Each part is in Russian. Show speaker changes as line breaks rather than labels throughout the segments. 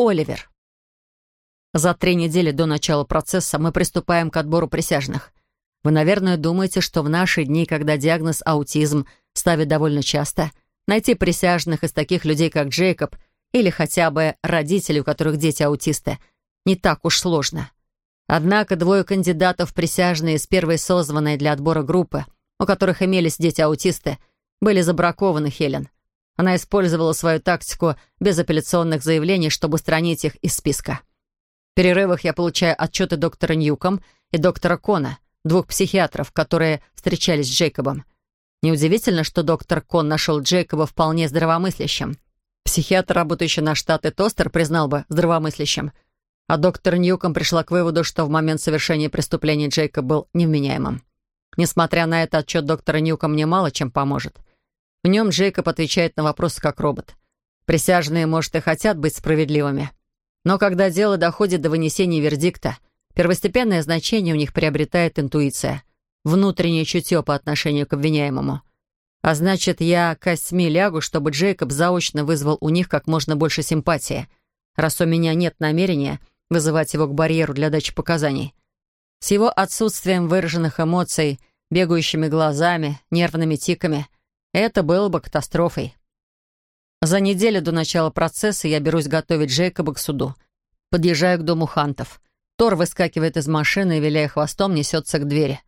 Оливер. За три недели до начала процесса мы приступаем к отбору присяжных. Вы, наверное, думаете, что в наши дни, когда диагноз аутизм ставят довольно часто, найти присяжных из таких людей, как Джейкоб, или хотя бы родителей, у которых дети аутисты, не так уж сложно. Однако двое кандидатов присяжные из первой созванной для отбора группы, у которых имелись дети-аутисты, были забракованы Хелен. Она использовала свою тактику безапелляционных заявлений, чтобы устранить их из списка. В перерывах я получаю отчеты доктора Ньюком и доктора Кона, двух психиатров, которые встречались с Джейкобом. Неудивительно, что доктор Кон нашел Джейкоба вполне здравомыслящим. Психиатр, работающий на штаты Тостер, признал бы здравомыслящим. А доктор Ньюком пришла к выводу, что в момент совершения преступления Джейкоб был невменяемым. Несмотря на это, отчет доктора Ньюком мне мало чем поможет. В нем Джейкоб отвечает на вопросы как робот. Присяжные, может, и хотят быть справедливыми. Но когда дело доходит до вынесения вердикта, первостепенное значение у них приобретает интуиция, внутреннее чутье по отношению к обвиняемому. А значит, я косьми лягу, чтобы Джейкоб заочно вызвал у них как можно больше симпатии, раз у меня нет намерения вызывать его к барьеру для дачи показаний. С его отсутствием выраженных эмоций, бегающими глазами, нервными тиками — это было бы катастрофой. За неделю до начала процесса я берусь готовить Джейкоба к суду. Подъезжаю к дому Хантов. Тор выскакивает из машины и, виляя хвостом, несется к двери.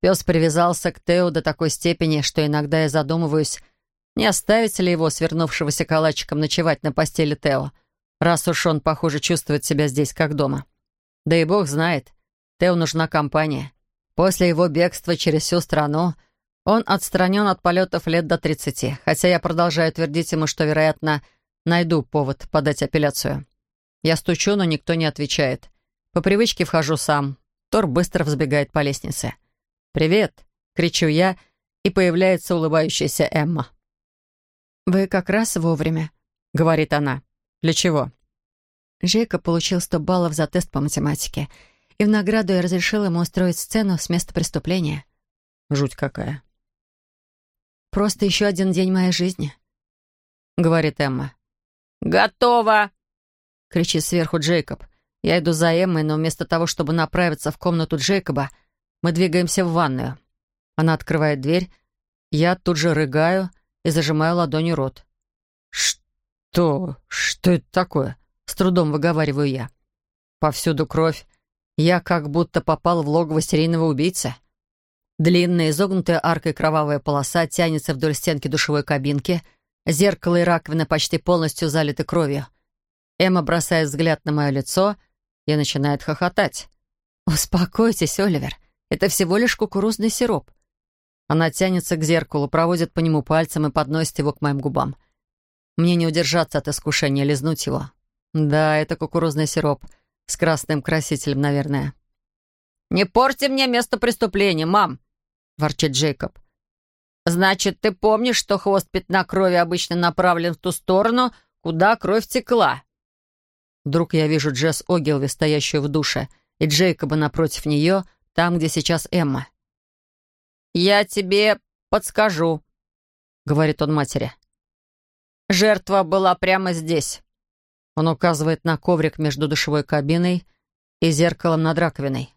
Пес привязался к Тео до такой степени, что иногда я задумываюсь, не оставить ли его, свернувшегося калачиком, ночевать на постели Тео, раз уж он, похоже, чувствует себя здесь как дома. Да и бог знает, Тео нужна компания. После его бегства через всю страну — он отстранен от полетов лет до 30, хотя я продолжаю твердить ему, что, вероятно, найду повод подать апелляцию. Я стучу, но никто не отвечает. По привычке вхожу сам. Тор быстро взбегает по лестнице. «Привет!» — кричу я, и появляется улыбающаяся Эмма.
«Вы как раз вовремя», — говорит она.
«Для чего?»
Джейка получил 100 баллов за тест по математике, и в награду я разрешила ему устроить сцену с места преступления.
Жуть какая.
Просто еще один день моей жизни», — говорит Эмма.
«Готово!» — кричит сверху Джейкоб. Я иду за Эммой, но вместо того, чтобы направиться в комнату Джейкоба, мы двигаемся в ванную. Она открывает дверь, я тут же рыгаю и зажимаю ладонью рот. «Что? Что это такое?» — с трудом выговариваю я. Повсюду кровь. Я как будто попал в логово серийного убийцы. Длинная, изогнутая аркой кровавая полоса тянется вдоль стенки душевой кабинки. Зеркало и раковина почти полностью залиты кровью. Эмма бросает взгляд на мое лицо и начинает хохотать. «Успокойтесь, Оливер. Это всего лишь кукурузный сироп». Она тянется к зеркалу, проводит по нему пальцем и подносит его к моим губам. Мне не удержаться от искушения лизнуть его. Да, это кукурузный сироп. С красным красителем, наверное. «Не порти мне место преступления, мам!» Ворчит Джейкоб. «Значит, ты помнишь, что хвост пятна крови обычно направлен в ту сторону, куда кровь текла?» Вдруг я вижу Джесс Огилви, стоящую в душе, и Джейкоба напротив нее, там, где сейчас Эмма. «Я тебе подскажу», — говорит он матери. «Жертва была прямо здесь». Он указывает на коврик между душевой кабиной и зеркалом над раковиной.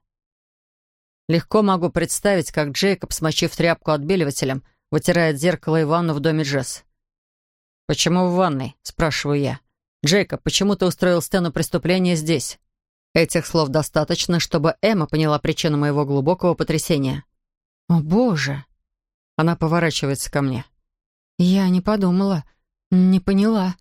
Легко могу представить, как Джейкоб, смочив тряпку отбеливателем, вытирает зеркало и ванну в доме Джесс. «Почему в ванной?» — спрашиваю я. «Джейкоб, почему ты устроил сцену преступления здесь?» Этих слов достаточно, чтобы Эмма поняла причину моего глубокого потрясения.
«О, Боже!»
Она поворачивается ко мне.
«Я не подумала, не поняла».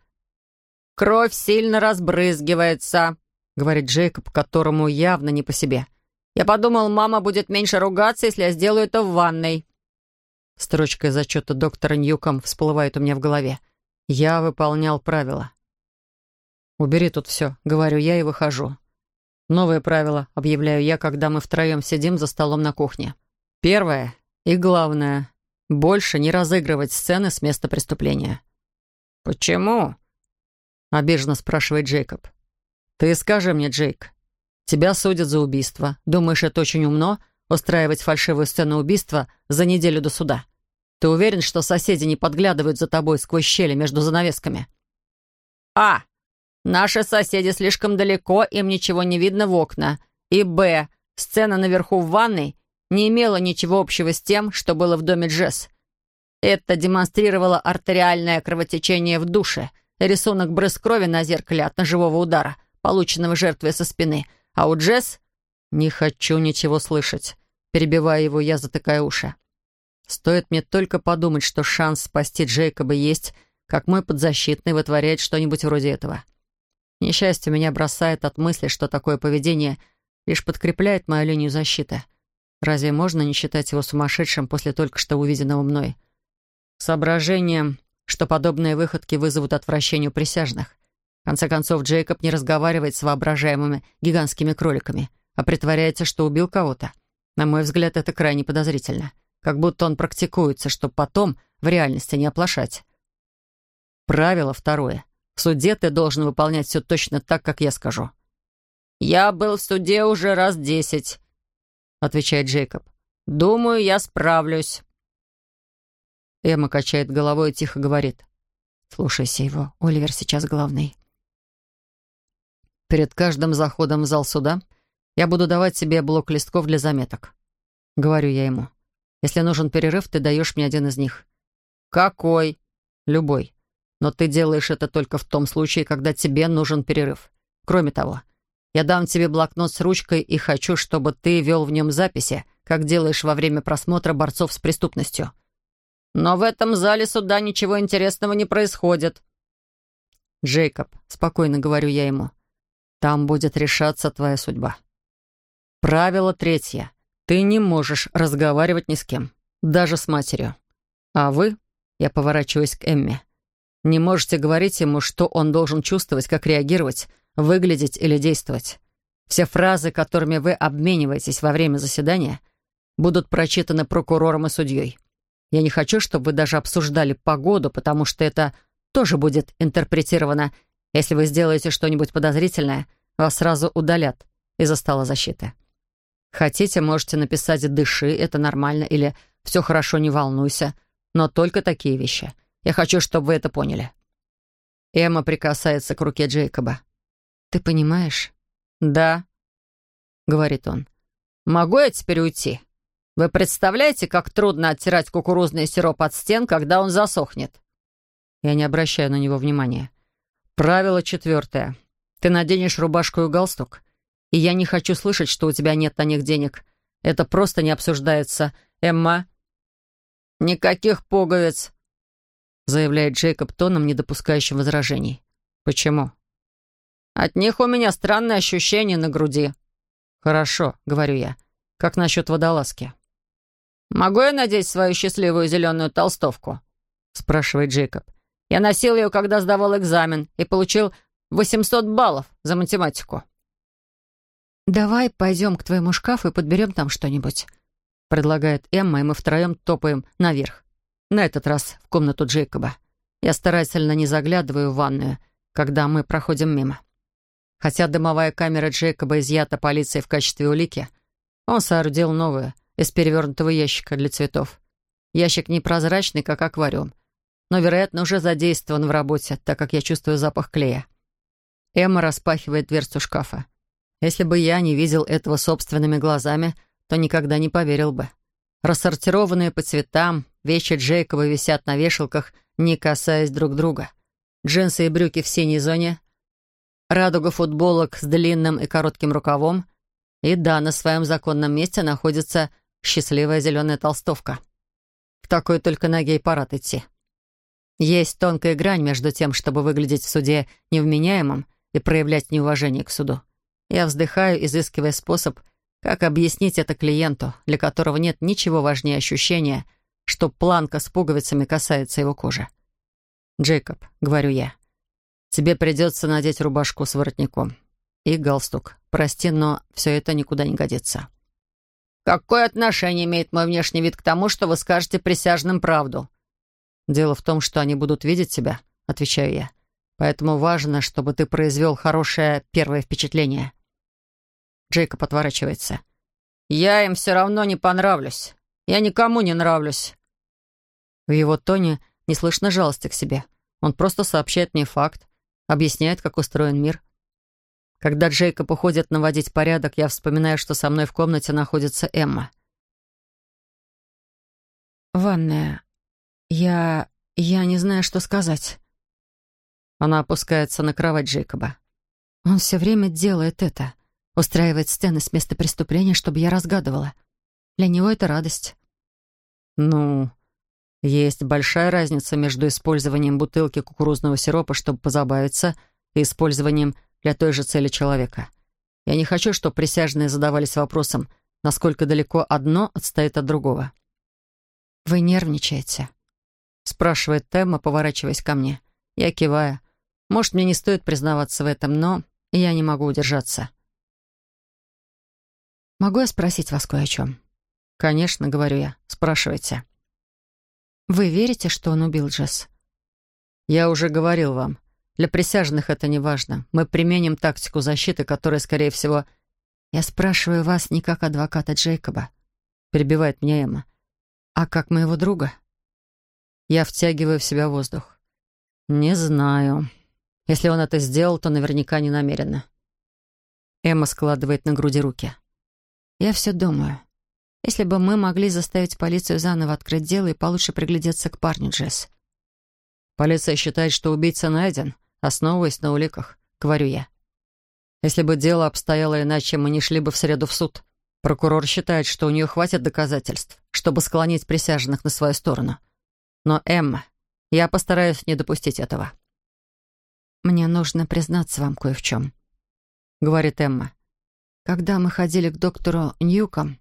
«Кровь сильно разбрызгивается», — говорит Джейкоб, которому явно не по себе. Я подумал, мама будет меньше ругаться, если я сделаю это в ванной». Строчка из отчета доктора Ньюком всплывает у меня в голове. Я выполнял правила. «Убери тут все», — говорю я и выхожу. Новое правило, объявляю я, когда мы втроем сидим за столом на кухне. Первое и главное — больше не разыгрывать сцены с места преступления. «Почему?» — обиженно спрашивает Джейкоб. «Ты скажи мне, Джейк, Тебя судят за убийство. Думаешь, это очень умно — устраивать фальшивую сцену убийства за неделю до суда? Ты уверен, что соседи не подглядывают за тобой сквозь щели между занавесками? А. Наши соседи слишком далеко, им ничего не видно в окна. И Б. Сцена наверху в ванной не имела ничего общего с тем, что было в доме Джесс. Это демонстрировало артериальное кровотечение в душе, рисунок брызг крови на зеркале от ножевого удара, полученного жертвой со спины. А у Джесс... Не хочу ничего слышать. Перебивая его, я затыкаю уши. Стоит мне только подумать, что шанс спасти Джейкоба есть, как мой подзащитный вытворяет что-нибудь вроде этого. Несчастье меня бросает от мысли, что такое поведение лишь подкрепляет мою линию защиты. Разве можно не считать его сумасшедшим после только что увиденного мной? Соображением, что подобные выходки вызовут отвращение у присяжных. В конце концов, Джейкоб не разговаривает с воображаемыми гигантскими кроликами, а притворяется, что убил кого-то. На мой взгляд, это крайне подозрительно. Как будто он практикуется, чтобы потом в реальности не оплошать. Правило второе. В суде ты должен выполнять все точно так, как я скажу. «Я был в суде уже раз десять», — отвечает Джейкоб. «Думаю, я справлюсь». Эмма качает головой и тихо говорит. «Слушайся его, Оливер сейчас главный». Перед каждым заходом в зал суда я буду давать себе блок листков для заметок. Говорю я ему. Если нужен перерыв, ты даешь мне один из них. Какой? Любой. Но ты делаешь это только в том случае, когда тебе нужен перерыв. Кроме того, я дам тебе блокнот с ручкой и хочу, чтобы ты вел в нем записи, как делаешь во время просмотра борцов с преступностью. Но в этом зале суда ничего интересного не происходит. Джейкоб, спокойно говорю я ему, там будет решаться твоя судьба. Правило третье. Ты не можешь разговаривать ни с кем, даже с матерью. А вы, я поворачиваюсь к Эмме, не можете говорить ему, что он должен чувствовать, как реагировать, выглядеть или действовать. Все фразы, которыми вы обмениваетесь во время заседания, будут прочитаны прокурором и судьей. Я не хочу, чтобы вы даже обсуждали погоду, потому что это тоже будет интерпретировано. Если вы сделаете что-нибудь подозрительное, вас сразу удалят из-за стола защиты. Хотите, можете написать «дыши», это нормально, или «все хорошо, не волнуйся», но только такие вещи. Я хочу, чтобы вы это поняли. Эмма прикасается к руке Джейкоба. «Ты понимаешь?» «Да», — говорит он. «Могу я теперь уйти? Вы представляете, как трудно оттирать кукурузный сироп от стен, когда он засохнет?» Я не обращаю на него внимания. Правило четвертое. Ты наденешь рубашку и галстук, и я не хочу слышать, что у тебя нет на них денег. Это просто не обсуждается. Эмма?» «Никаких пуговиц», — заявляет Джейкоб тоном, не допускающим возражений. «Почему?» От них у меня странное ощущение на груди». «Хорошо», — говорю я. «Как насчет водолазки?» «Могу я надеть свою счастливую зеленую толстовку?» — спрашивает Джейкоб. «Я носил ее, когда сдавал экзамен, и получил 800 баллов за математику».
«Давай пойдем к твоему шкафу и подберем там что-нибудь», — предлагает Эмма, и мы втроем топаем наверх. На этот раз в комнату Джейкоба. Я старательно не заглядываю в ванную, когда мы проходим мимо. Хотя дымовая камера Джейкоба изъята полицией в качестве улики, он соорудил новую, из перевернутого ящика для цветов. Ящик непрозрачный, как аквариум, но, вероятно, уже задействован в работе, так как я чувствую запах клея. Эмма распахивает дверцу шкафа. Если бы я не видел этого собственными глазами, то никогда не поверил бы. Рассортированные по цветам, вещи Джейкоба висят на вешалках, не касаясь друг друга. Джинсы и брюки в синей зоне — радуга футболок с длинным и коротким рукавом. И да, на своем законном месте находится счастливая зеленая толстовка. В такой только ноге и парад идти. Есть тонкая грань между тем, чтобы выглядеть в суде невменяемым и проявлять неуважение к суду. Я вздыхаю, изыскивая способ, как объяснить это клиенту, для которого нет ничего важнее ощущения, что планка с пуговицами касается его кожи. «Джейкоб», — говорю я, Тебе придется надеть рубашку с воротником. И галстук. Прости, но все это никуда не годится. Какое отношение имеет мой внешний вид к тому, что вы скажете присяжным правду? Дело в том, что они будут видеть тебя, отвечаю я. Поэтому важно, чтобы ты произвел хорошее первое впечатление. Джейкоб отворачивается. Я им все равно не понравлюсь. Я никому не нравлюсь. В его тоне не слышно жалости к себе. Он просто сообщает мне факт,
Объясняет, как устроен мир. Когда Джейкоб уходит наводить порядок, я вспоминаю, что со мной в комнате находится Эмма.
«Ванная. Я... я не знаю, что сказать».
Она опускается на кровать Джейкоба.
Он все время делает это. Устраивает сцены с места преступления, чтобы я разгадывала. Для него это радость.
Ну, есть большая разница между использованием бутылки кукурузного сиропа, чтобы позабавиться, и использованием для той же цели человека. Я не хочу, чтобы присяжные задавались вопросом, насколько далеко одно отстоит от другого.
«Вы нервничаете?»
— спрашивает Темма, поворачиваясь ко мне. Я киваю. Может, мне не стоит признаваться в этом, но я не могу удержаться.
«Могу я спросить вас кое о чем?»
«Конечно», — говорю я. «Спрашивайте».
«Вы верите, что он убил Джесс?»
«Я уже говорил вам. Для присяжных это не важно. Мы применим тактику защиты, которая, скорее всего...»
«Я спрашиваю вас не как адвоката Джейкоба», —
перебивает меня Эмма,
«а как моего друга».
Я втягиваю в себя воздух. «Не знаю. Если он это сделал, то наверняка не намеренно». Эмма складывает на груди руки.
«Я все думаю. Если бы мы могли заставить полицию заново открыть дело и получше приглядеться к парню Джесс».
«Полиция считает, что убийца найден, основываясь на уликах», — говорю я. «Если бы дело обстояло иначе, мы не шли бы в среду в суд. Прокурор считает, что у нее хватит доказательств, чтобы склонить присяжных на свою сторону. Но, Эмма, я постараюсь не допустить этого».
«Мне нужно признаться вам кое в чем», — говорит Эмма. «Когда мы ходили к доктору Ньюком,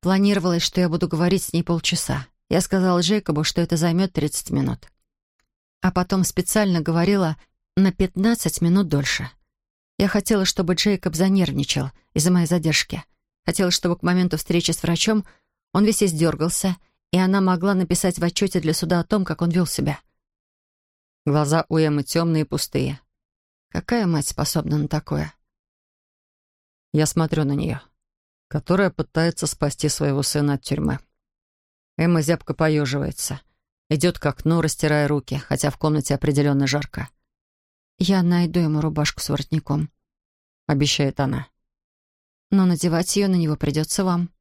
планировалось, что я буду говорить с ней полчаса. Я сказала Джейкобу, что это займет 30 минут. А потом специально говорила на 15 минут дольше. Я хотела, чтобы Джейкоб занервничал из-за моей задержки. Хотела, чтобы к моменту встречи с врачом он весь издергался, и она могла написать в отчете для суда о том, как он вел себя.
Глаза у Эммы темные и пустые.
Какая мать способна на такое?
Я смотрю на нее, которая пытается спасти своего сына от тюрьмы. Эмма зябко поеживается. Идет к окну, растирая руки, хотя в комнате определенно жарко.
«Я найду ему рубашку с воротником», —
обещает она.
«Но надевать ее на него придется вам».